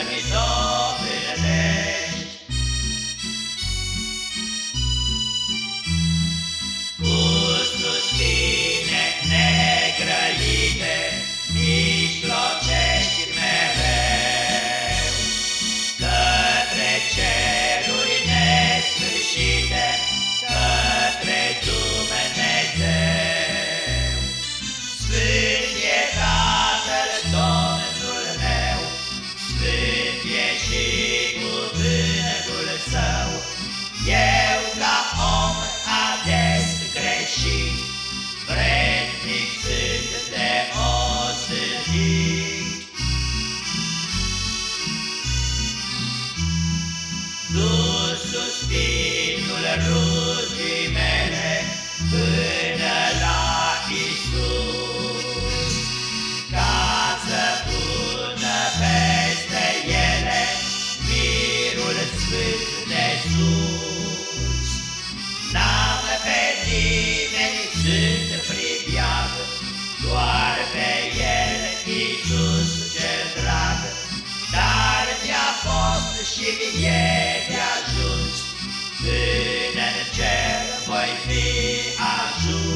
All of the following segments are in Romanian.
Mr. Sus suspinul rugii mele Până la Iisus. Ca să pună peste ele Mirul sfânt de sus. Și mie de ajuns, până în cer voi fi ajuns.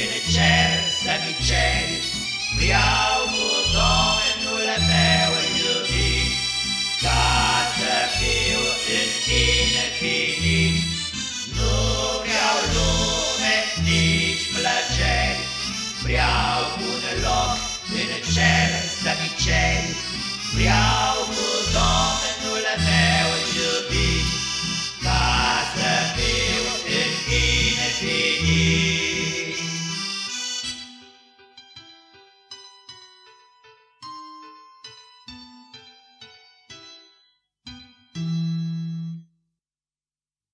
În cer să-mi ceri, Vreau cu Domnul meu iubit, Ca să fiu în infinit. Nu vreau lume, nici plăceri, Vreau un loc în cer să-mi ceri,